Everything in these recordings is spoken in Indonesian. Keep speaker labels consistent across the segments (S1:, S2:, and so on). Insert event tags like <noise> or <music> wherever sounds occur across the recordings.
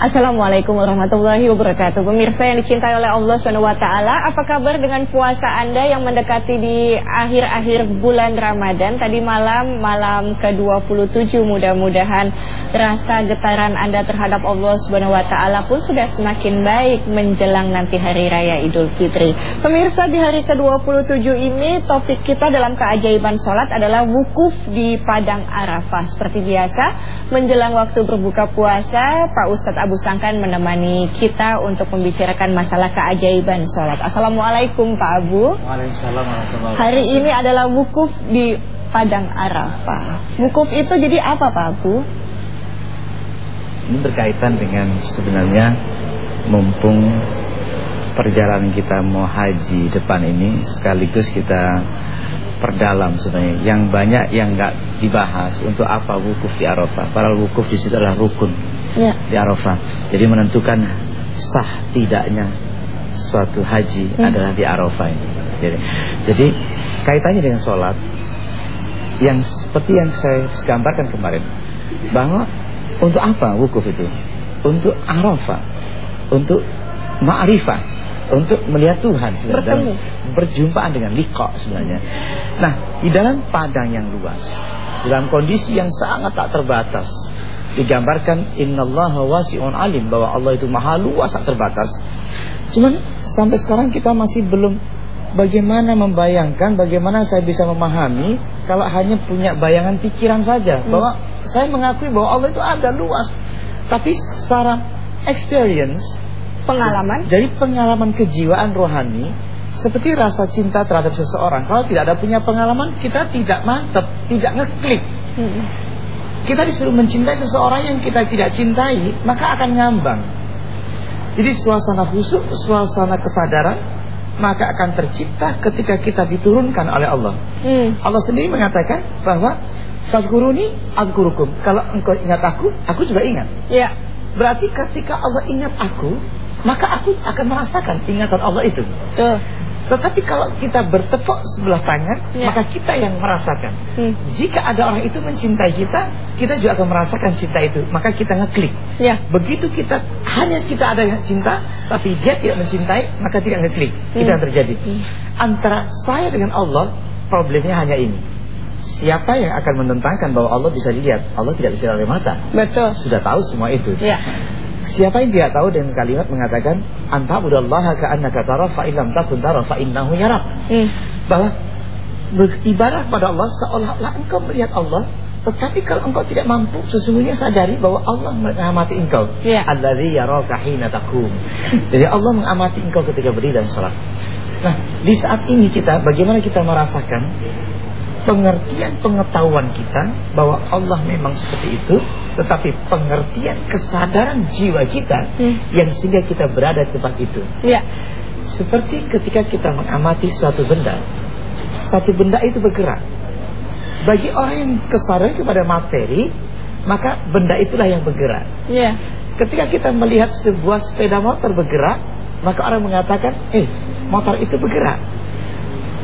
S1: Assalamualaikum warahmatullahi wabarakatuh. Pemirsa yang dicintai oleh Allah taala, apa kabar dengan puasa Anda yang mendekati di akhir-akhir bulan Ramadan? Tadi malam malam ke-27 mudah-mudahan rasa getaran Anda terhadap Allah taala pun sudah semakin baik menjelang nanti hari raya Idul Fitri. Pemirsa di hari ke-27 ini topik kita dalam keajaiban salat adalah wukuf di padang Arafah. Seperti biasa, menjelang waktu berbuka puasa, Pak Ustadz Abu Sangkan menemani kita untuk membicarakan masalah keajaiban sholat. Assalamualaikum Pak Abu.
S2: Waalaikumsalam
S1: Hari ini adalah wukuf di Padang Arafah. Wukuf itu jadi apa Pak Abu?
S2: Ini berkaitan dengan sebenarnya mumpung perjalanan kita mau haji depan ini sekaligus kita perdalam sebenarnya. Yang banyak yang nggak dibahas untuk apa wukuf di Arafah. Padahal wukuf di situ adalah rukun ya. di Arafah. Jadi menentukan sah tidaknya suatu haji hmm. adalah di Arafah ini. Jadi, jadi kaitannya dengan sholat yang seperti yang saya gambarkan kemarin bahwa untuk apa wukuf itu? Untuk Arafah, untuk ma'rifah, untuk melihat Tuhan sebenarnya berjumpaan dengan liqa sebenarnya. Nah, di dalam padang yang luas, dalam kondisi yang sangat tak terbatas, digambarkan innallaha wasi'un alim bahwa Allah itu maha luas tak terbatas. Cuman sampai sekarang kita masih belum bagaimana membayangkan bagaimana saya bisa memahami kalau hanya punya bayangan pikiran saja hmm. bahwa saya mengakui bahwa Allah itu ada luas. Tapi secara experience
S1: pengalaman
S2: dari pengalaman kejiwaan rohani seperti rasa cinta terhadap seseorang kalau tidak ada punya pengalaman kita tidak mantap tidak ngeklik hmm. Kita disuruh mencintai seseorang yang kita tidak cintai, maka akan ngambang. Jadi suasana khusyuk, suasana kesadaran, maka akan tercipta ketika kita diturunkan oleh Allah. Hmm. Allah sendiri mengatakan bahwa Fadkuruni adkurukum. Kalau engkau ingat aku, aku juga ingat.
S1: Ya.
S2: Berarti ketika Allah ingat aku, maka aku akan merasakan ingatan Allah itu.
S1: Tuh.
S2: Tetapi kalau kita bertepuk sebelah tangan, ya. maka kita yang merasakan. Hmm. Jika ada orang itu mencintai kita, kita juga akan merasakan cinta itu. Maka kita ngeklik.
S1: Ya.
S2: Begitu kita hanya kita ada yang cinta, tapi dia tidak mencintai, maka tidak ngeklik. Hmm. Itu yang terjadi. Hmm. Antara saya dengan Allah, problemnya hanya ini. Siapa yang akan menentangkan bahwa Allah bisa dilihat? Allah tidak bisa oleh mata.
S1: Betul.
S2: Sudah tahu semua itu.
S1: Ya.
S2: Siapa yang tidak tahu dengan kalimat mengatakan anta budallaha ka'annaka tara fa illam takun tara fa innahu yarak. Hmm. Bahwa beribadah pada Allah seolah-olah engkau melihat Allah tetapi kalau engkau tidak mampu sesungguhnya sadari bahwa Allah mengamati engkau.
S1: Yeah.
S2: Alladzi yaraka hina taqum. Jadi Allah mengamati engkau ketika berdiri dan salat. Nah, di saat ini kita bagaimana kita merasakan pengertian pengetahuan kita bahwa Allah memang seperti itu tetapi pengertian kesadaran jiwa kita hmm. yang sehingga kita berada di tempat itu
S1: ya.
S2: seperti ketika kita mengamati suatu benda satu benda itu bergerak bagi orang yang kesadaran kepada materi maka benda itulah yang bergerak
S1: ya.
S2: ketika kita melihat sebuah sepeda motor bergerak maka orang mengatakan eh motor itu bergerak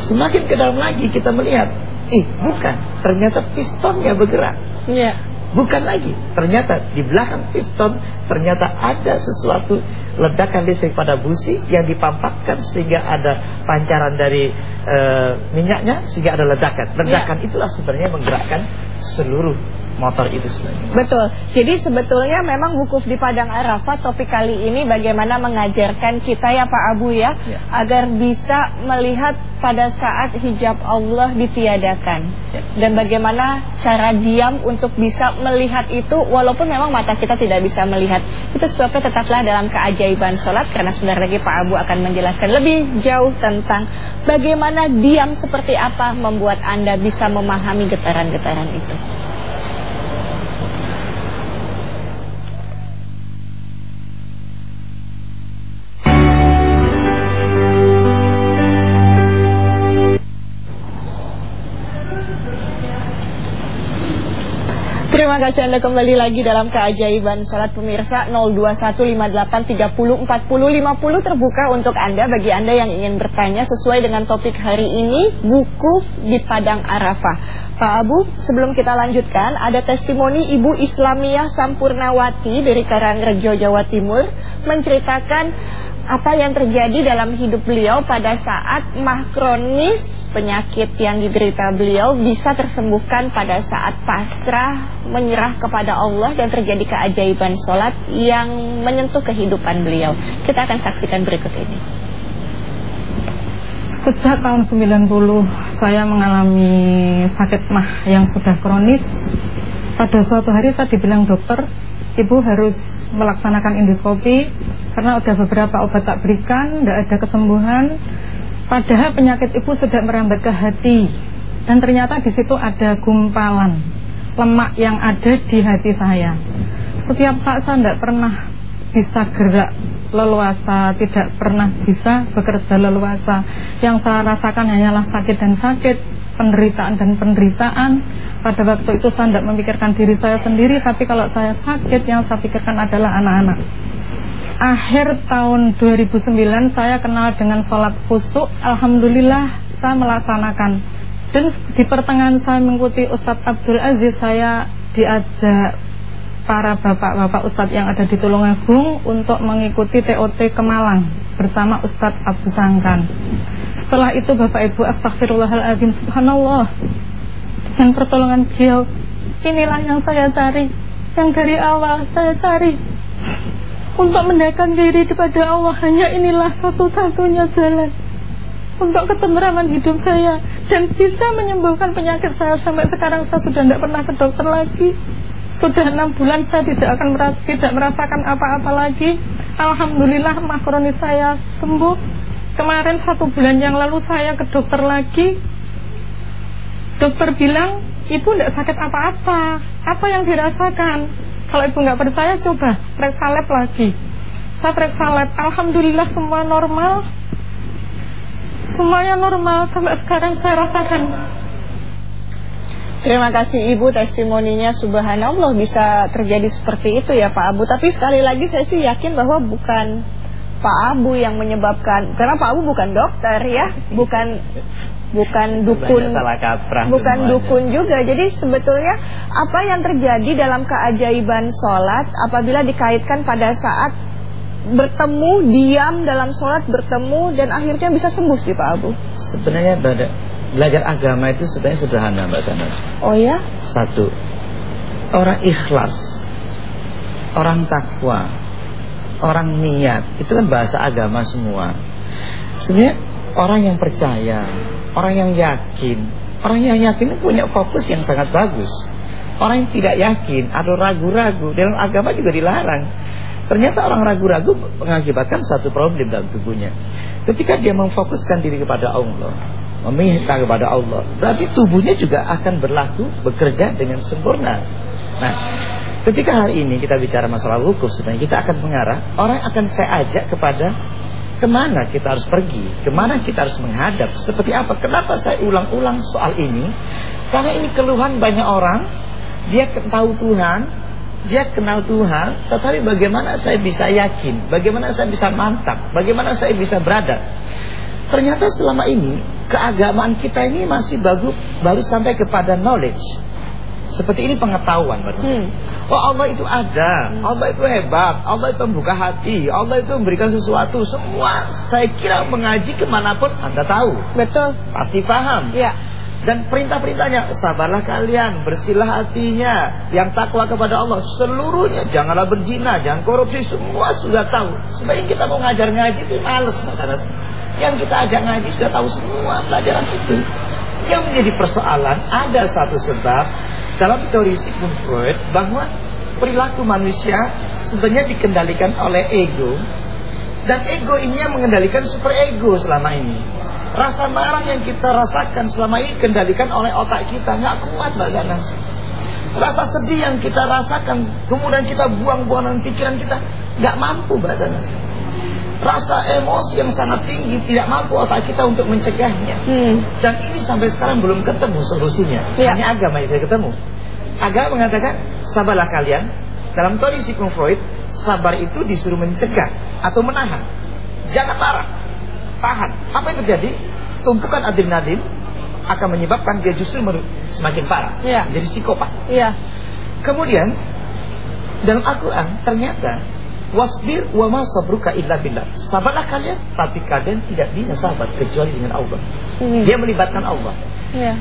S2: semakin ke dalam lagi kita melihat Eh bukan. Ternyata pistonnya bergerak.
S1: Ya.
S2: Bukan lagi. Ternyata di belakang piston Ternyata ada sesuatu Ledakan listrik pada busi Yang dipampakkan sehingga ada pancaran dari e, minyaknya Sehingga ada ledakan. Ledakan ya. itulah sebenarnya menggerakkan seluruh motor itu sebenarnya.
S1: Betul. Jadi sebetulnya memang wukuf di Padang Arafah topik kali ini bagaimana mengajarkan kita ya Pak Abu ya, ya. agar bisa melihat pada saat hijab Allah ditiadakan. Ya. Dan bagaimana cara diam untuk bisa melihat itu walaupun memang mata kita tidak bisa melihat. Itu sebabnya tetaplah dalam keajaiban sholat karena sebentar lagi Pak Abu akan menjelaskan lebih jauh tentang bagaimana diam seperti apa membuat Anda bisa memahami getaran-getaran itu. Terima kasih Anda kembali lagi dalam keajaiban sholat pemirsa 02158304050 terbuka untuk Anda bagi Anda yang ingin bertanya sesuai dengan topik hari ini wukuf di Padang Arafah. Pak Abu, sebelum kita lanjutkan ada testimoni Ibu Islamiyah Sampurnawati dari Karangrejo Jawa Timur menceritakan apa yang terjadi dalam hidup beliau pada saat mahkronis penyakit yang diderita beliau bisa tersembuhkan pada saat pasrah menyerah kepada Allah dan terjadi keajaiban sholat yang menyentuh kehidupan beliau. Kita akan saksikan berikut ini.
S3: Sejak tahun 90 saya mengalami sakit mah yang sudah kronis. Pada suatu hari saya dibilang dokter, ibu harus melaksanakan endoskopi karena udah beberapa obat tak berikan, tidak ada kesembuhan Padahal penyakit ibu sudah merambat ke hati dan ternyata di situ ada gumpalan lemak yang ada di hati saya. Setiap saat saya tidak pernah bisa gerak leluasa, tidak pernah bisa bekerja leluasa. Yang saya rasakan hanyalah sakit dan sakit, penderitaan dan penderitaan. Pada waktu itu saya tidak memikirkan diri saya sendiri, tapi kalau saya sakit yang saya pikirkan adalah anak-anak akhir tahun 2009 saya kenal dengan sholat khusuk. Alhamdulillah saya melaksanakan. Dan di pertengahan saya mengikuti Ustadz Abdul Aziz saya diajak para bapak-bapak Ustadz yang ada di Tulungagung untuk mengikuti TOT ke Malang bersama Ustadz Abdul Sangkan. Setelah itu Bapak Ibu Astagfirullahaladzim Subhanallah. Dengan pertolongan beliau inilah yang saya cari. Yang dari awal saya cari untuk mendekatkan diri kepada Allah hanya inilah satu-satunya jalan. Untuk ketenteraman hidup saya. Dan bisa menyembuhkan penyakit saya sampai sekarang saya sudah tidak pernah ke dokter lagi. Sudah enam bulan saya tidak akan meras tidak merasakan apa-apa lagi. Alhamdulillah makroni saya sembuh. Kemarin satu bulan yang lalu saya ke dokter lagi. Dokter bilang ibu tidak sakit apa-apa. Apa yang dirasakan kalau ibu nggak percaya coba periksa lab lagi. Saya periksa lab, alhamdulillah semua normal. Semuanya normal sampai sekarang saya rasakan.
S1: Terima kasih Ibu testimoninya subhanallah bisa terjadi seperti itu ya Pak Abu. Tapi sekali lagi saya sih yakin bahwa bukan Pak Abu yang menyebabkan karena Pak Abu bukan dokter ya, bukan bukan dukun.
S2: salah kaprah
S1: bukan
S2: semuanya.
S1: dukun juga. Jadi sebetulnya apa yang terjadi dalam keajaiban sholat apabila dikaitkan pada saat bertemu diam dalam sholat bertemu dan akhirnya bisa sembuh sih Pak Abu?
S2: Sebenarnya belajar agama itu sebenarnya sederhana Mbak Sanas.
S1: Oh ya?
S2: Satu orang ikhlas orang takwa orang niat itu kan bahasa agama semua. Sebenarnya orang yang percaya orang yang yakin. Orang yang yakin punya fokus yang sangat bagus. Orang yang tidak yakin atau ragu-ragu dalam agama juga dilarang. Ternyata orang ragu-ragu mengakibatkan satu problem dalam tubuhnya. Ketika dia memfokuskan diri kepada Allah, meminta kepada Allah, berarti tubuhnya juga akan berlaku bekerja dengan sempurna. Nah, ketika hari ini kita bicara masalah wukuf, sebenarnya kita akan mengarah orang akan saya ajak kepada Ke mana kita harus pergi? Ke mana kita harus menghadap? Seperti apa? Kenapa saya ulang-ulang soal ini? Karena ini keluhan banyak orang. Dia tahu Tuhan, dia kenal Tuhan, tetapi bagaimana saya bisa yakin? Bagaimana saya bisa mantap? Bagaimana saya bisa berada? Ternyata selama ini keagamaan kita ini masih bagus baru sampai kepada knowledge. Seperti ini pengetahuan hmm. Oh Allah itu ada. Hmm. Allah itu hebat. Allah itu membuka hati. Allah itu memberikan sesuatu. Semua saya kira mengaji ke mana pun Anda tahu.
S1: Betul.
S2: Pasti paham.
S1: Ya.
S2: Dan perintah-perintahnya sabarlah kalian bersihlah hatinya. Yang takwa kepada Allah seluruhnya. Janganlah berzina jangan korupsi. Semua sudah tahu. Sebaiknya kita mau ngajar ngaji itu males masalah yang kita ajak ngaji sudah tahu semua pelajaran itu. Yang menjadi persoalan ada satu sebab dalam teori Sigmund Freud bahwa perilaku manusia sebenarnya dikendalikan oleh ego dan ego ini yang mengendalikan super ego selama ini. Rasa marah yang kita rasakan selama ini dikendalikan oleh otak kita nggak kuat Mbak Zanas. Rasa sedih yang kita rasakan kemudian kita buang-buang pikiran kita nggak mampu Mbak Zanas. Rasa emosi yang sangat tinggi tidak mampu otak kita untuk mencegahnya. Hmm. Dan ini sampai sekarang belum ketemu solusinya. Ya. Hanya agama yang ketemu. agama mengatakan sabarlah kalian. Dalam teori Sigmund Freud, sabar itu disuruh mencegah atau menahan. Jangan marah, tahan. Apa yang terjadi? Tumpukan adrenalin akan menyebabkan dia justru semakin parah,
S1: ya.
S2: jadi psikopat.
S1: Ya.
S2: Kemudian dalam Al-Quran ternyata wasbir wa ma sabruka illa billah. Sabarlah kalian, tapi kalian tidak bisa sabar kecuali dengan Allah.
S1: Hmm.
S2: Dia melibatkan Allah.
S1: Ya.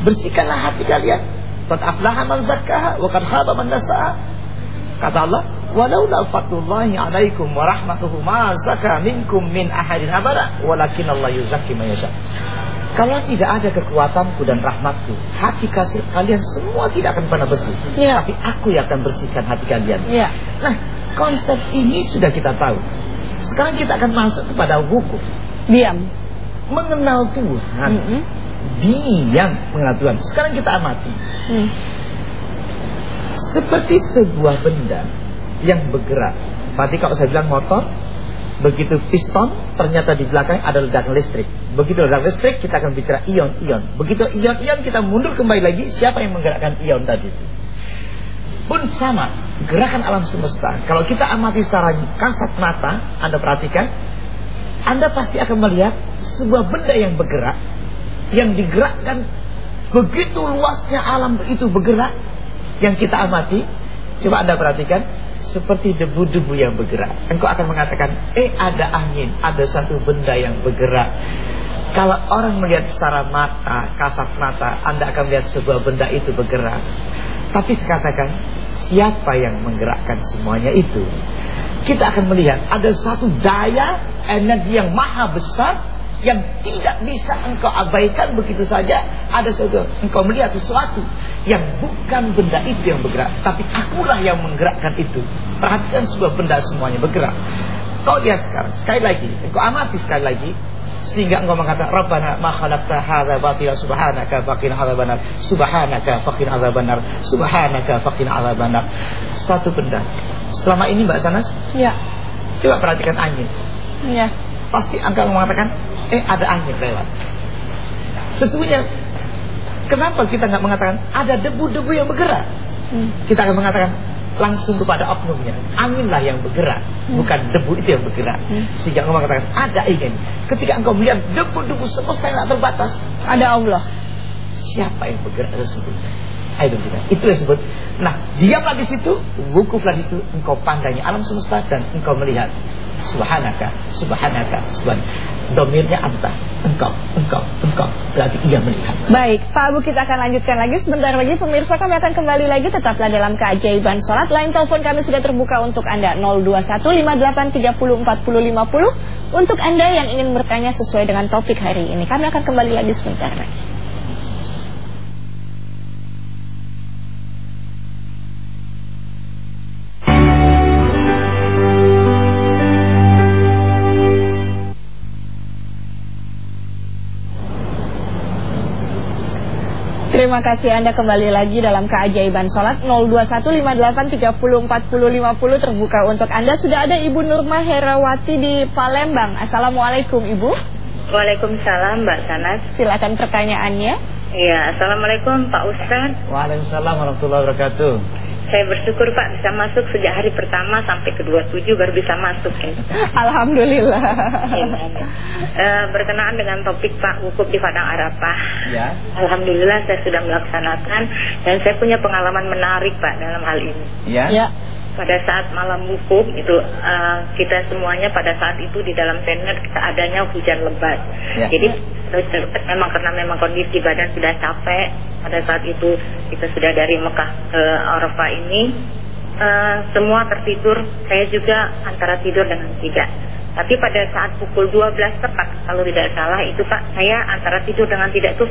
S2: Bersihkanlah hati kalian. Qad aflaha man zakkaha wa qad khaba man dasaha. Kata Allah, "Walaula fadlullahi 'alaikum wa rahmatuhu ma zaka minkum min ahadin abada, walakin Allah yuzakki man yasha." Kalau tidak ada kekuatanku dan rahmatku, hati kasih kalian semua tidak akan pernah bersih.
S1: Ya.
S2: Tapi aku yang akan bersihkan hati kalian.
S1: Ya.
S2: Nah, konsep ini sudah kita tahu. Sekarang kita akan masuk kepada wukuf.
S1: Diam.
S2: Mengenal Tuhan.
S1: Mm -mm.
S2: Diam mengenal Tuhan. Sekarang kita amati.
S1: Mm.
S2: Seperti sebuah benda yang bergerak. Berarti kalau saya bilang motor, begitu piston, ternyata di belakang ada ledakan listrik. Begitu ledakan listrik, kita akan bicara ion-ion. Begitu ion-ion, kita mundur kembali lagi, siapa yang menggerakkan ion tadi itu? Pun sama, gerakan alam semesta. Kalau kita amati secara kasat mata, Anda perhatikan, Anda pasti akan melihat sebuah benda yang bergerak, yang digerakkan begitu luasnya alam itu bergerak, yang kita amati, coba Anda perhatikan, seperti debu-debu yang bergerak. Engkau akan mengatakan, eh ada angin, ada satu benda yang bergerak. Kalau orang melihat secara mata, kasat mata, Anda akan melihat sebuah benda itu bergerak. Tapi sekatakan, siapa yang menggerakkan semuanya itu? Kita akan melihat ada satu daya energi yang maha besar yang tidak bisa engkau abaikan begitu saja. Ada sesuatu engkau melihat sesuatu yang bukan benda itu yang bergerak, tapi akulah yang menggerakkan itu. Perhatikan sebuah benda semuanya bergerak. Kau lihat sekarang, sekali lagi, engkau amati sekali lagi, sehingga engkau mengatakan Rabbana ma khalaqta hadza batila subhanaka faqina adzabannar subhanaka faqina adzabannar subhanaka faqina adzabannar satu benda selama ini Mbak Sanas
S1: Ya.
S2: coba perhatikan angin
S1: Ya.
S2: pasti engkau mengatakan eh ada angin lewat sesungguhnya kenapa kita nggak mengatakan ada debu-debu yang bergerak
S1: Hmm.
S2: kita akan mengatakan langsung kepada oknumnya anginlah yang bergerak
S1: Hmm.
S2: bukan debu itu yang bergerak
S1: Hmm.
S2: sehingga engkau mengatakan ada ingin ketika engkau melihat debu-debu semesta yang tak terbatas
S1: Ada Allah.
S2: siapa yang bergerak tersebut Ayo kita. Itu yang disebut. Nah, diamlah di situ, wukuflah di situ, engkau pandangnya alam semesta dan engkau melihat subhanaka, subhanaka, subhan. Domirnya anta, engkau, engkau, engkau. Berarti ia melihat.
S1: Baik, Pak Abu kita akan lanjutkan lagi sebentar lagi pemirsa kami akan kembali lagi tetaplah dalam keajaiban sholat. Lain telepon kami sudah terbuka untuk Anda 02158304050 untuk Anda yang ingin bertanya sesuai dengan topik hari ini. Kami akan kembali lagi sebentar lagi. Terima kasih Anda kembali lagi dalam keajaiban sholat 02158304050 terbuka untuk Anda. Sudah ada Ibu Nurma Herawati di Palembang. Assalamualaikum Ibu.
S4: Waalaikumsalam Mbak Sanas.
S1: Silakan pertanyaannya.
S4: Iya, Assalamualaikum Pak Ustadz.
S2: Waalaikumsalam warahmatullahi wabarakatuh.
S4: Saya bersyukur Pak bisa masuk sejak hari pertama sampai ke 27 baru bisa masuk ini.
S1: Alhamdulillah. <laughs>
S4: Eh, berkenaan dengan topik Pak wukuf di Padang Arafah.
S2: Ya.
S4: Alhamdulillah saya sudah melaksanakan dan saya punya pengalaman menarik Pak dalam hal ini.
S2: Ya.
S1: Ya.
S4: Pada saat malam wukuf itu eh, kita semuanya pada saat itu di dalam tenda kita adanya hujan lebat.
S2: Ya.
S4: Jadi memang karena memang kondisi badan sudah capek pada saat itu kita sudah dari Mekah ke Arafah ini eh, semua tertidur. Saya juga antara tidur dengan tidak. Tapi pada saat pukul 12 tepat kalau tidak salah itu Pak saya antara tidur dengan tidak tuh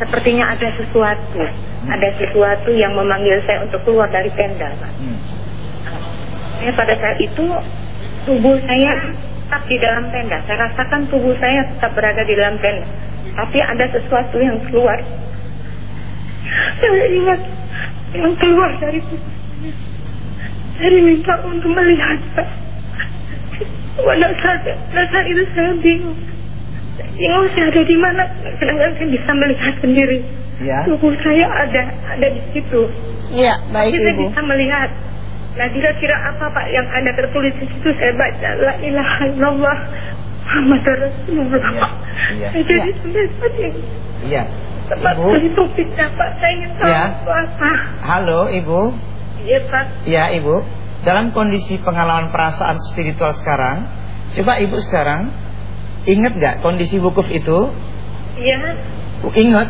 S4: sepertinya ada sesuatu, ada sesuatu yang memanggil saya untuk keluar dari tenda Pak.
S2: Hmm.
S4: Saya pada saat itu tubuh saya tetap di dalam tenda. Saya rasakan tubuh saya tetap berada di dalam tenda. Tapi ada sesuatu yang keluar. Saya ingat yang keluar dari tubuh saya. Saya diminta untuk melihat Pak. Pada saat, pada saat itu saya bingung. Bingung saya ada di mana. Sedangkan saya bisa melihat sendiri.
S2: Ya.
S4: tubuh saya ada ada di situ.
S1: Iya, baik
S4: Kita
S1: Ibu.
S4: bisa melihat. Nah kira-kira apa Pak yang ada tertulis di situ saya baca La ilaha illallah Muhammad Rasulullah.
S2: Iya, iya.
S4: Saya jadi sampai saat ini
S2: Iya.
S4: tempat
S2: Ibu.
S4: Pak. Saya ingin tahu
S2: Ya.
S4: apa.
S2: Halo, Ibu.
S4: Iya Pak.
S2: Ya, Ibu. Dalam kondisi pengalaman perasaan spiritual sekarang, coba Ibu sekarang ingat nggak kondisi wukuf itu?
S4: Iya.
S2: Ingat.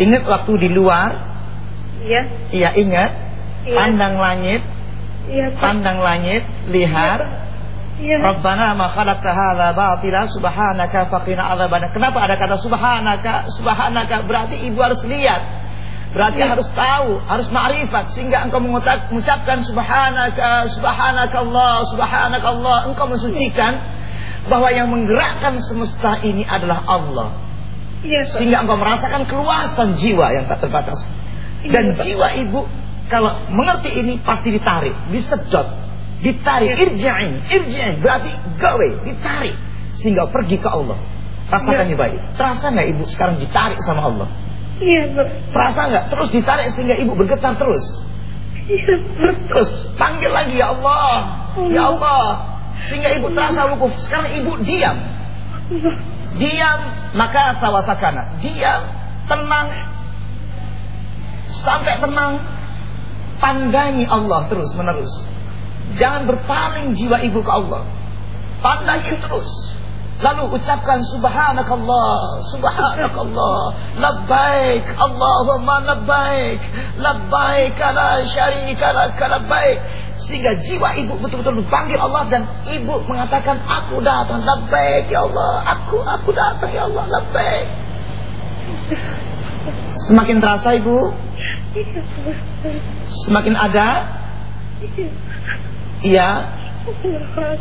S2: Ingat waktu di luar?
S4: Iya.
S2: Iya, ingat.
S4: Iya.
S2: Pandang langit,
S4: Iya Pak.
S2: pandang langit, lihat.
S4: Iya.
S2: Rabbana ma khalaqta hadza batila subhanaka faqina adzabannar. Kenapa ada kata subhanaka? Subhanaka berarti ibu harus lihat. Berarti harus tahu, harus ma'rifat sehingga engkau mengucap, mengucapkan subhanaka, subhanaka Allah, subhanaka Allah. Engkau mensucikan bahwa yang menggerakkan semesta ini adalah Allah.
S4: Iya Pak.
S2: Sehingga engkau merasakan keluasan jiwa yang tak terbatas. Dan jiwa ibu kalau mengerti ini pasti ditarik, disedot, ditarik, irja'in, irja'in berarti gawe, ditarik sehingga pergi ke Allah. Rasakan
S4: Ya.
S2: baik. Terasa nggak ibu sekarang ditarik sama Allah?
S4: Iya Pak.
S2: Terasa nggak? Terus ditarik sehingga ibu bergetar terus.
S4: Iya.
S2: Terus panggil lagi ya Allah, ya Allah. Sehingga ibu terasa wukuf. Sekarang ibu diam, diam maka tawasakana. Diam, tenang, sampai tenang. Pandangi Allah terus menerus. Jangan berpaling jiwa ibu ke Allah. Pandangi terus. Lalu ucapkan subhanakallah, subhanakallah, labbaik, Allahumma labbaik, labbaik la syarika lak labbaik. Sehingga jiwa ibu betul-betul dipanggil Allah dan ibu mengatakan aku datang labbaik ya Allah, aku aku datang ya Allah labbaik. Semakin terasa ibu. Semakin ada,
S4: Iya.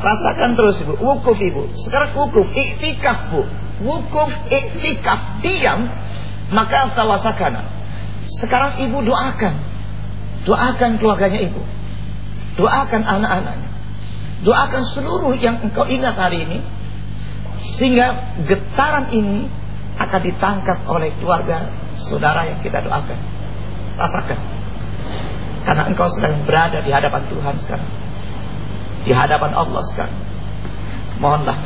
S2: Rasakan terus ibu, wukuf ibu. Sekarang wukuf, iktikaf bu. Wukuf, iktikaf, diam. Maka tawasakana. Sekarang ibu doakan. Doakan keluarganya ibu. Doakan anak-anaknya. Doakan seluruh yang engkau ingat hari ini. Sehingga getaran ini akan ditangkap oleh keluarga saudara yang kita doakan. Rasakan. Karena engkau sedang berada di hadapan Tuhan sekarang di hadapan Allah sekarang. Mohonlah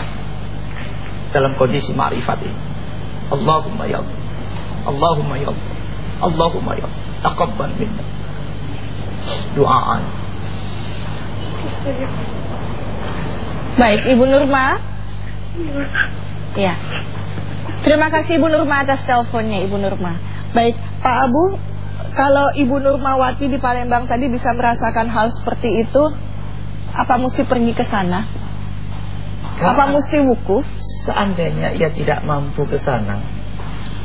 S2: dalam kondisi ma'rifat ini. Allahumma ya Allah. Allahumma ya Allah. Allahumma ya Allah. Taqabbal minna. Duaan.
S1: Baik, Ibu Nurma. Ya. Terima kasih Ibu Nurma atas teleponnya Ibu Nurma. Baik, Pak Abu, kalau Ibu Nurmawati di Palembang tadi bisa merasakan hal seperti itu, apa mesti pergi ke sana? Apa mesti wukuf?
S2: Seandainya ia tidak mampu ke sana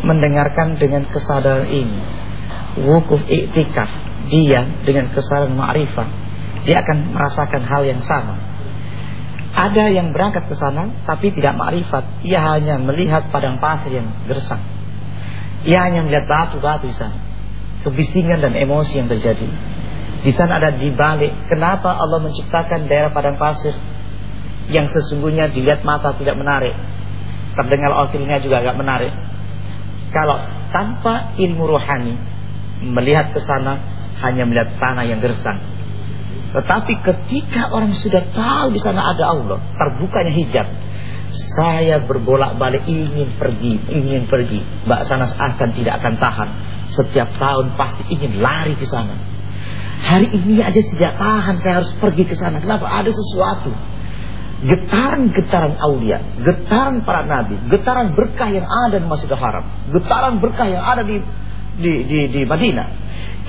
S2: mendengarkan dengan kesadaran ini, wukuf iktikaf, diam dengan kesadaran ma'rifah, dia akan merasakan hal yang sama. Ada yang berangkat ke sana tapi tidak ma'rifat, ia hanya melihat padang pasir yang gersang. Ia hanya melihat batu-batu di sana. Kebisingan dan emosi yang terjadi. Di sana ada di balik. Kenapa Allah menciptakan daerah padang pasir yang sesungguhnya dilihat mata tidak menarik, terdengar telinga juga agak menarik. Kalau tanpa ilmu rohani melihat ke sana hanya melihat tanah yang gersang. Tetapi ketika orang sudah tahu di sana ada Allah, terbukanya hijab. Saya berbolak-balik ingin pergi, ingin pergi. Mbak Sanas akan tidak akan tahan. Setiap tahun pasti ingin lari ke sana. Hari ini aja tidak tahan, saya harus pergi ke sana. Kenapa? Ada sesuatu. Getaran-getaran aulia, getaran para nabi, getaran berkah yang ada di Masjidil Haram, getaran berkah yang ada di di di, di Madinah,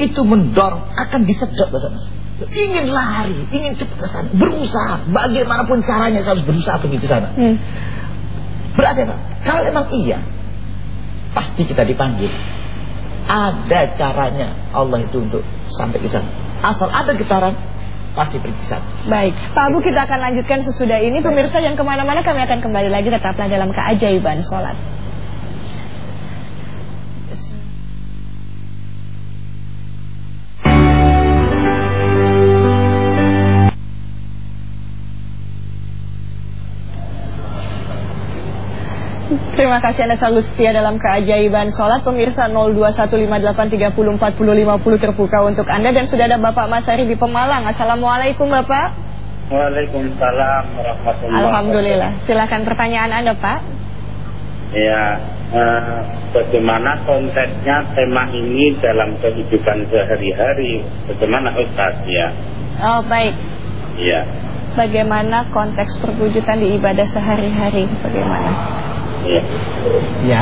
S2: itu mendorong akan disedot bahasa Mas. Ingin lari, ingin cepat ke sana, berusaha, bagaimanapun caranya saya harus berusaha pergi ke sana.
S1: Hmm.
S2: Berarti apa? Kalau emang iya, pasti kita dipanggil. Ada caranya Allah itu untuk sampai ke sana. Asal ada getaran, pasti pergi ke sana.
S1: Baik, Pak Abu kita akan lanjutkan sesudah ini. Pemirsa yang ke mana-mana kami akan kembali lagi tetaplah dalam keajaiban sholat. Terima kasih Anda selalu setia dalam keajaiban sholat. Pemirsa 021583404050 terbuka untuk Anda. Dan sudah ada Bapak Masari di Pemalang. Assalamualaikum Bapak.
S5: Waalaikumsalam warahmatullahi
S1: Alhamdulillah. Silakan pertanyaan Anda Pak.
S5: Ya eh, Bagaimana konteksnya tema ini dalam kehidupan sehari-hari? Bagaimana Ustaz? Ya.
S1: Oh baik.
S5: Iya
S1: Bagaimana konteks perwujudan di ibadah sehari-hari? Bagaimana.
S2: Ya.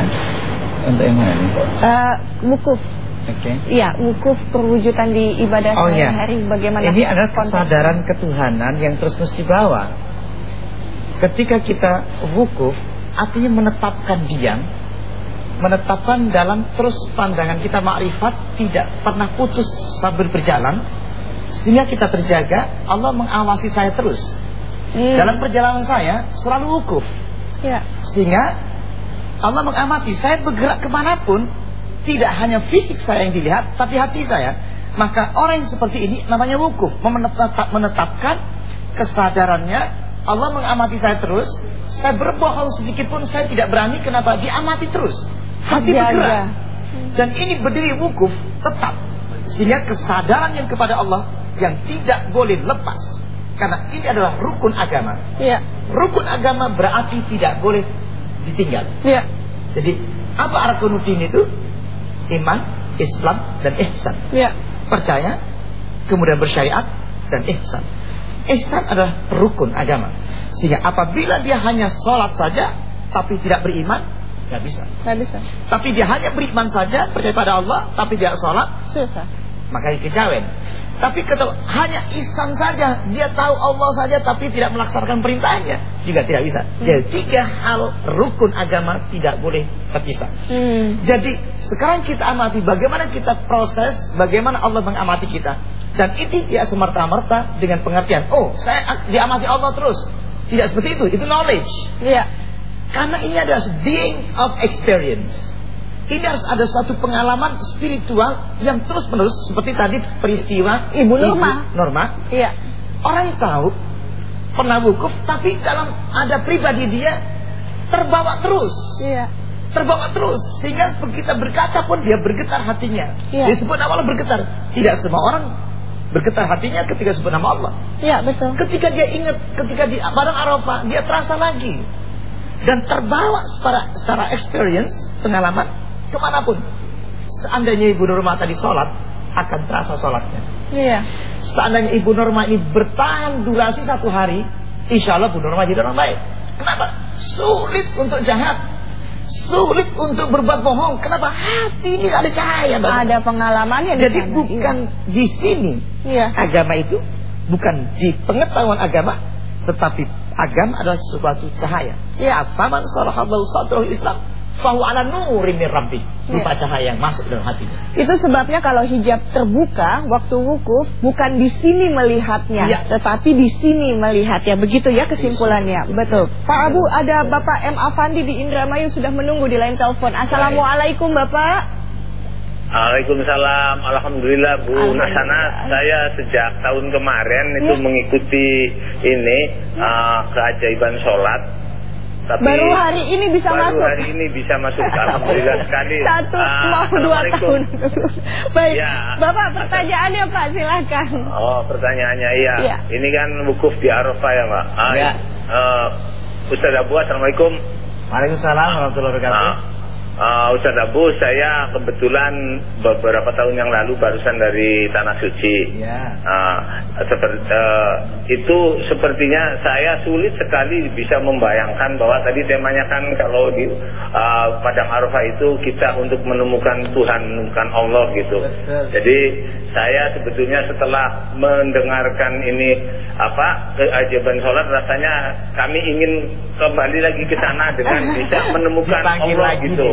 S2: Untuk yang mana nih?
S1: Uh, wukuf.
S2: Oke. Okay.
S1: Iya, wukuf perwujudan di ibadah
S2: oh, iya.
S1: sehari-hari bagaimana?
S2: Ini adalah kesadaran ketuhanan yang terus mesti bawa. Ketika kita wukuf, artinya menetapkan diam, menetapkan dalam terus pandangan kita makrifat tidak pernah putus sambil berjalan, sehingga kita terjaga. Allah mengawasi saya terus. Hmm. Dalam perjalanan saya selalu wukuf.
S1: Ya.
S2: Sehingga Allah mengamati saya bergerak ke mana pun tidak hanya fisik saya yang dilihat tapi hati saya. Maka orang yang seperti ini namanya wukuf menetap, menetapkan kesadarannya. Allah mengamati saya terus. Saya berbohong sedikit pun saya tidak berani. Kenapa? Diamati terus. Hati bergerak. Dan ini berdiri wukuf tetap. Sehingga kesadaran yang kepada Allah yang tidak boleh lepas. Karena ini adalah rukun agama.
S1: Ya.
S2: rukun agama berarti tidak boleh ditinggal.
S1: Ya.
S2: Jadi apa arkanuddin itu? Iman, Islam dan ihsan.
S1: Ya.
S2: Percaya, kemudian bersyariat dan ihsan. Ihsan adalah rukun agama. Sehingga apabila dia hanya sholat saja tapi tidak beriman, nggak bisa.
S1: Nggak bisa.
S2: Tapi dia hanya beriman saja, percaya pada Allah, tapi tidak sholat,
S1: susah.
S2: Maka kejawen. Tapi kalau hanya isan saja, dia tahu Allah saja tapi tidak melaksanakan perintahnya, juga tidak bisa. Hmm. Jadi tiga hal rukun agama tidak boleh terpisah.
S1: Hmm.
S2: Jadi sekarang kita amati bagaimana kita proses, bagaimana Allah mengamati kita. Dan itu tidak semerta-merta dengan pengertian, oh saya diamati Allah terus. Tidak seperti itu, itu knowledge.
S1: Iya.
S2: Karena ini adalah being of experience. Ini harus ada suatu pengalaman spiritual yang terus menerus seperti tadi peristiwa
S1: Ibu Norma.
S2: Ibu Norma.
S1: Iya.
S2: Orang tahu pernah wukuf tapi dalam ada pribadi dia terbawa terus.
S1: Iya.
S2: Terbawa terus sehingga kita berkata pun dia bergetar hatinya.
S1: Iya.
S2: Disebut Allah bergetar. Tidak semua orang bergetar hatinya ketika sebut nama Allah.
S1: Iya betul.
S2: Ketika dia ingat ketika di padang Arafah dia terasa lagi dan terbawa secara secara experience pengalaman ke mana pun. Seandainya Ibu Norma tadi sholat, akan terasa sholatnya.
S1: Iya.
S2: Seandainya Ibu Norma ini bertahan durasi satu hari, insya Allah Ibu Norma jadi orang baik. Kenapa? Sulit untuk jahat. Sulit untuk berbuat bohong. Kenapa? Hati ini ada cahaya.
S1: Bang. Ada pengalamannya
S2: di Jadi sana. bukan iya. di sini
S1: iya.
S2: agama itu, bukan di pengetahuan agama, tetapi agama adalah suatu cahaya.
S1: Ya.
S2: Faman sarahallahu sadrahu Islam Fahu ala nurin min rabbi. Rupa
S1: ya.
S2: cahaya yang masuk dalam hatinya.
S1: Itu sebabnya kalau hijab terbuka waktu wukuf bukan di sini melihatnya, ya. tetapi di sini melihatnya. Begitu ya kesimpulannya. Betul. Pak Abu, ada Bapak M Afandi di Indramayu sudah menunggu di lain telepon. Assalamualaikum Bapak.
S5: Waalaikumsalam. Alhamdulillah Bu Nasana, saya sejak tahun kemarin itu ya. mengikuti ini uh, keajaiban sholat
S1: tapi baru hari ini bisa
S5: baru
S1: masuk.
S5: hari ini bisa masuk. Alhamdulillah <laughs> sekali.
S1: Satu uh, mau dua tahun. <laughs> Baik, ya. Bapak pertanyaannya Pak silakan.
S5: Oh pertanyaannya iya.
S1: Ya.
S5: Ini kan wukuf di Arafah ya Pak.
S2: Ah, ya.
S5: Uh, Ustaz Abu, Assalamualaikum.
S2: Waalaikumsalam warahmatullahi wabarakatuh. Uh,
S5: Ustaz Abu, saya kebetulan beberapa tahun yang lalu barusan dari Tanah Suci.
S2: Ya.
S5: Uh, seperti, uh, itu sepertinya saya sulit sekali bisa membayangkan bahwa tadi temanya kan kalau di uh, Padang Arafah itu kita untuk menemukan Tuhan, menemukan Allah gitu.
S2: Betul.
S5: Jadi saya sebetulnya setelah mendengarkan ini apa keajaiban sholat rasanya kami ingin kembali lagi ke sana dengan <laughs> bisa menemukan Allah gitu.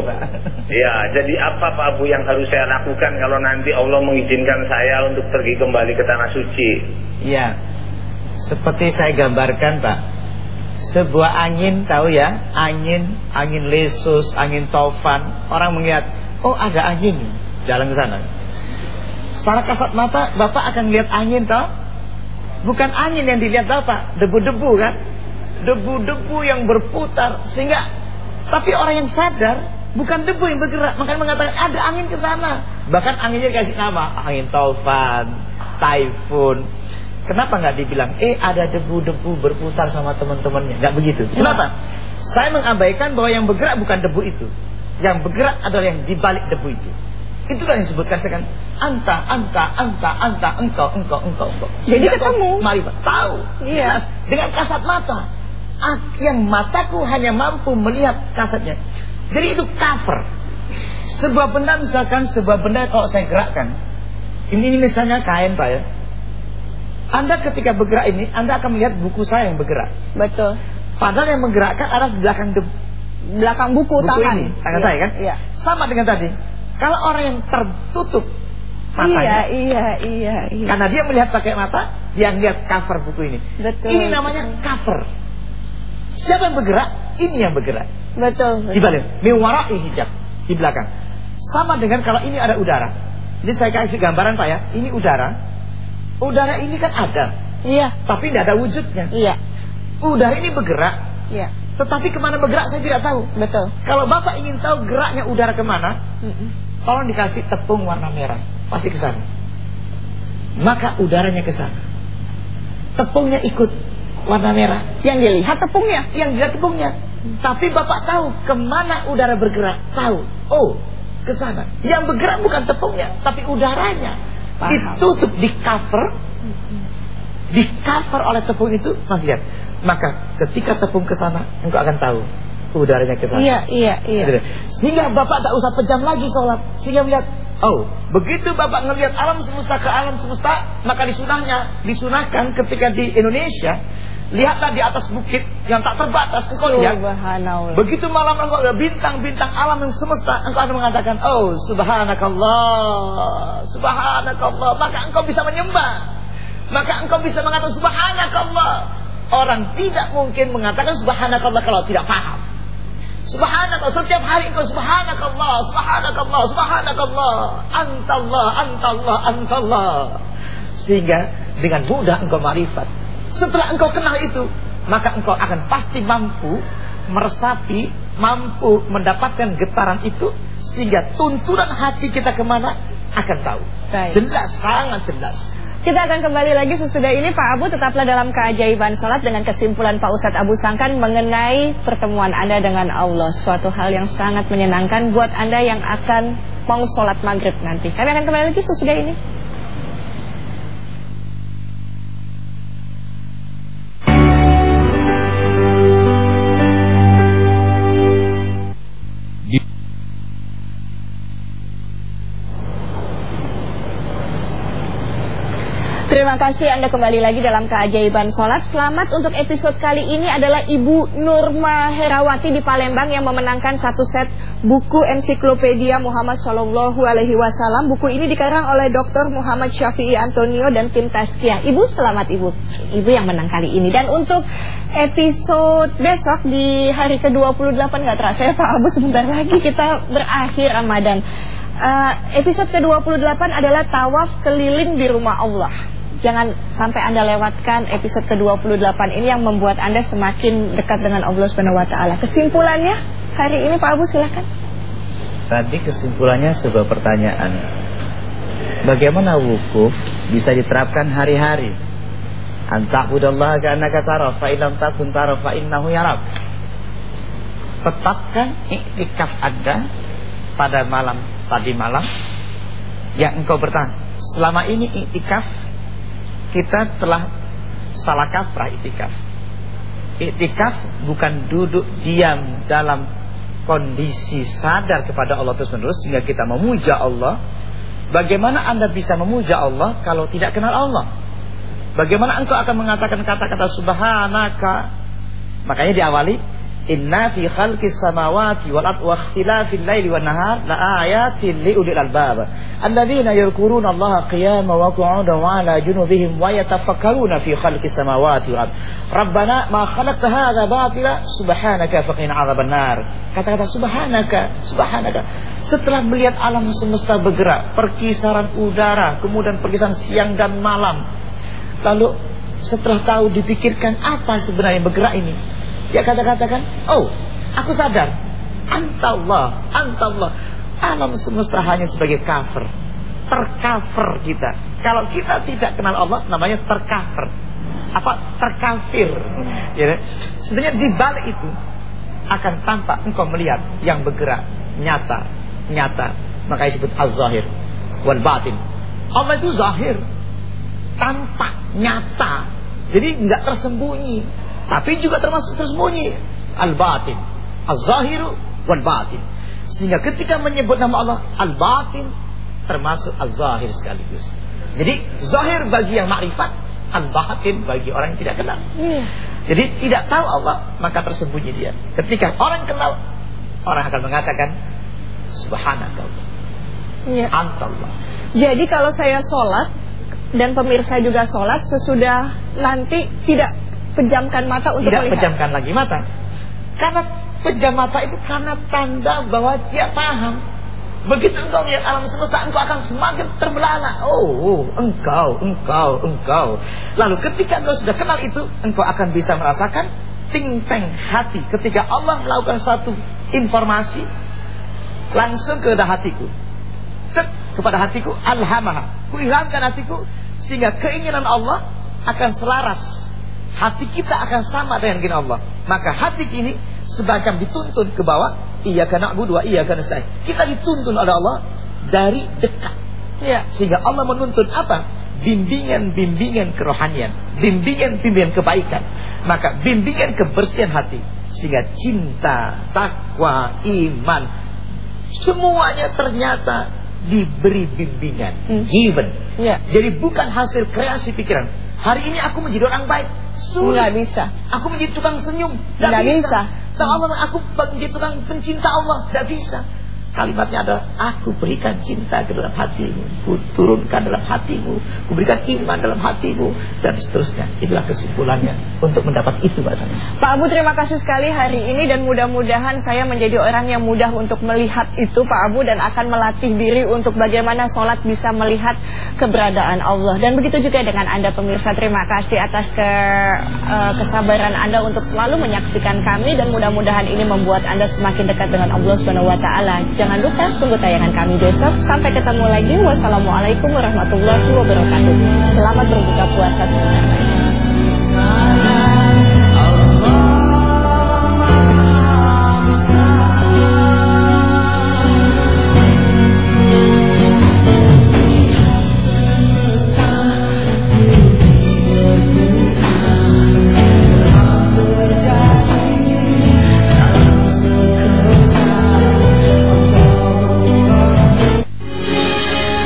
S5: Iya, <laughs> jadi apa Pak Abu yang harus saya lakukan kalau nanti Allah mengizinkan saya untuk pergi kembali ke tanah suci?
S2: Iya. Seperti saya gambarkan, Pak. Sebuah angin tahu ya, angin, angin lesus, angin tofan. Orang melihat, oh ada angin jalan ke sana. Secara kasat mata, Bapak akan lihat angin tahu? Bukan angin yang dilihat Bapak, debu-debu kan? Debu-debu yang berputar sehingga Tapi orang yang sadar bukan debu yang bergerak, makanya mengatakan ada angin ke sana. Bahkan anginnya dikasih nama, angin taufan, typhoon. Kenapa nggak dibilang, eh ada debu-debu berputar sama teman-temannya? Nggak begitu. Kenapa? Saya mengabaikan bahwa yang bergerak bukan debu itu. Yang bergerak adalah yang dibalik debu itu. Itulah yang disebutkan sekarang anta, anta, anta, anta, engkau, engkau, engkau, engkau.
S1: Jadi ketemu.
S2: Mari tahu.
S1: Iya.
S2: Dengan kasat mata. Yang mataku hanya mampu melihat kasatnya. Jadi itu cover. Sebuah benda misalkan sebuah benda kalau saya gerakkan. Ini, ini misalnya kain Pak ya. Anda ketika bergerak ini, Anda akan melihat buku saya yang bergerak.
S1: Betul.
S2: Padahal yang menggerakkan adalah belakang
S1: belakang buku, buku tangan.
S2: ini, tangan ya. saya kan?
S1: Iya.
S2: Sama dengan tadi. Kalau orang yang tertutup matanya,
S1: iya, iya, iya, iya.
S2: Karena dia melihat pakai mata, dia lihat cover buku ini.
S1: Betul.
S2: Ini namanya cover. Siapa yang bergerak? Ini yang bergerak.
S1: Betul. betul.
S2: Di balik, miwarai hijab di belakang. Sama dengan kalau ini ada udara. Ini saya kasih gambaran Pak ya. Ini udara. Udara ini kan ada.
S1: Iya.
S2: Tapi tidak ada wujudnya.
S1: Iya.
S2: Udara ini bergerak.
S1: Iya.
S2: Tetapi ke mana bergerak saya tidak tahu.
S1: Betul.
S2: Kalau Bapak ingin tahu geraknya udara ke mana, mm -mm. tolong dikasih tepung warna merah, pasti ke sana. Maka udaranya ke sana. Tepungnya ikut warna merah.
S1: Yang dilihat tepungnya,
S2: yang dilihat tepungnya. Tapi Bapak tahu ke mana udara bergerak, tahu. Oh, ke sana. Yang bergerak bukan tepungnya, tapi udaranya. Paham. Ditutup di cover, di cover oleh tepung itu, mas lihat maka ketika tepung ke sana engkau akan tahu udaranya ke sana.
S1: Iya, iya, iya.
S2: Gitu. Sehingga Bapak tak usah pejam lagi sholat. Sehingga melihat, oh, begitu Bapak ngelihat alam semesta ke alam semesta, maka disunahnya, disunahkan ketika di Indonesia, lihatlah di atas bukit yang tak terbatas lihat. Begitu malam engkau ada bintang-bintang alam yang semesta, engkau akan mengatakan, oh, subhanakallah, subhanakallah, maka engkau bisa menyembah. Maka engkau bisa mengatakan subhanakallah Orang tidak mungkin mengatakan subhanakallah kalau tidak paham. Subhanakallah setiap hari engkau subhanakallah, subhanakallah, subhanakallah, antallah, antallah, antallah. Sehingga dengan mudah engkau marifat. Setelah engkau kenal itu, maka engkau akan pasti mampu meresapi, mampu mendapatkan getaran itu sehingga tuntunan hati kita ke mana akan tahu. Baik. Jelas, sangat jelas.
S1: Kita akan kembali lagi sesudah ini Pak Abu tetaplah dalam keajaiban sholat dengan kesimpulan Pak Ustadz Abu Sangkan mengenai pertemuan Anda dengan Allah. Suatu hal yang sangat menyenangkan buat Anda yang akan mau sholat maghrib nanti. Kami akan kembali lagi sesudah ini. Kasih Anda kembali lagi dalam keajaiban sholat. Selamat untuk episode kali ini adalah Ibu Nurma Herawati di Palembang Yang memenangkan satu set buku ensiklopedia Muhammad Sallallahu Alaihi Wasallam. Buku ini dikarang oleh Dr. Muhammad Syafi'i Antonio dan tim Taskia Ibu selamat Ibu. Ibu yang menang kali ini. Dan untuk episode besok di hari ke-28 Gak terasa ya Pak Abu sebentar lagi kita berakhir Ramadan. Uh, episode ke-28 adalah tawaf keliling di rumah Allah jangan sampai Anda lewatkan episode ke-28 ini yang membuat Anda semakin dekat dengan Allah Subhanahu wa taala. Kesimpulannya hari ini Pak Abu silakan.
S2: Tadi kesimpulannya sebuah pertanyaan. Bagaimana wukuf bisa diterapkan hari-hari? Anta'budallaha ka'annaka tara fa illam takun tara fa innahu yarak. Tetapkan iktikaf Anda pada malam tadi malam yang engkau bertahan. Selama ini iktikaf kita telah salah kaprah itikaf. Itikaf bukan duduk diam dalam kondisi sadar kepada Allah terus menerus sehingga kita memuja Allah. Bagaimana Anda bisa memuja Allah kalau tidak kenal Allah? Bagaimana engkau akan mengatakan kata-kata subhanaka? Makanya diawali Inna fi khalqis samawati wal ardi wa ikhtilafil laili wan nahar la ayatin li ulil albab. Alladzina yadhkuruna Allah qiyaman wa qu'udan wa ala junubihim wa yatafakkaruna fi khalqis samawati wal ardi Rabbana ma khalaqta hadza batila subhanaka faqina adzaban nar. Kata-kata subhanaka subhanaka. Setelah melihat alam semesta bergerak perkisaran udara kemudian perkisaran siang dan malam. Lalu setelah tahu dipikirkan apa sebenarnya bergerak ini dia kata-katakan, oh, aku sadar. Antallah, antallah. Alam semesta hanya sebagai cover. Tercover kita. Kalau kita tidak kenal Allah, namanya tercover. Apa? Terkafir. Ya, sebenarnya di balik itu akan tampak engkau melihat yang bergerak nyata, nyata. Maka disebut az-zahir wal batin. Allah itu zahir, tampak, nyata. Jadi nggak tersembunyi, tapi juga termasuk tersembunyi. Al-batin, az-zahiru wal batin. Sehingga ketika menyebut nama Allah Al-Batin termasuk Al-Zahir sekaligus. Jadi zahir bagi yang makrifat, Al-Batin bagi orang yang tidak kenal. Yeah. Jadi tidak tahu Allah maka tersembunyi dia. Ketika orang kenal, orang akan mengatakan Subhanakallah.
S1: Yeah.
S2: Antallah.
S1: Jadi kalau saya sholat dan pemirsa juga sholat sesudah nanti tidak pejamkan mata untuk
S2: tidak
S1: melihat.
S2: pejamkan lagi mata. Karena Pejam mata itu karena tanda bahwa dia paham. Begitu engkau melihat alam semesta, engkau akan semakin terbelalak. Oh, oh, engkau, engkau, engkau. Lalu ketika engkau sudah kenal itu, engkau akan bisa merasakan ting-teng hati. Ketika Allah melakukan satu informasi, langsung ke hatiku. Cek kepada hatiku, alhamah. Kuilhamkan hatiku, sehingga keinginan Allah akan selaras. Hati kita akan sama dengan keinginan Allah. Maka hati ini semacam dituntun ke bawah, iya karena dua iya karena nasta'in. Kita dituntun oleh Allah dari dekat. Ya. Sehingga Allah menuntun apa? Bimbingan-bimbingan kerohanian, bimbingan-bimbingan kebaikan. Maka bimbingan kebersihan hati sehingga cinta, takwa, iman semuanya ternyata diberi bimbingan, hmm. given. Ya. Jadi bukan hasil kreasi pikiran. Hari ini aku menjadi orang baik.
S1: Sulit. Nggak bisa.
S2: Aku menjadi tukang senyum.
S1: Nggak, Nggak bisa. bisa.
S2: Kata Allah, aku menjadi tukang pencinta Allah. Tidak bisa. Kalimatnya adalah Aku berikan cinta ke dalam hatimu Ku turunkan dalam hatimu Ku berikan iman dalam hatimu Dan seterusnya. Itulah kesimpulannya Untuk mendapat itu Pak
S1: Pak Abu terima kasih sekali hari ini Dan mudah-mudahan saya menjadi orang yang mudah Untuk melihat itu Pak Abu Dan akan melatih diri untuk bagaimana sholat Bisa melihat keberadaan Allah. Dan begitu juga dengan Anda pemirsa Terima kasih atas ke, uh, kesabaran Anda Untuk selalu menyaksikan kami Dan mudah-mudahan ini membuat Anda semakin dekat dengan Allah Subhanahu Wa. Jangan lupa tunggu tayangan kami besok. Sampai ketemu lagi. Wassalamualaikum warahmatullahi wabarakatuh. Selamat berbuka puasa sebentar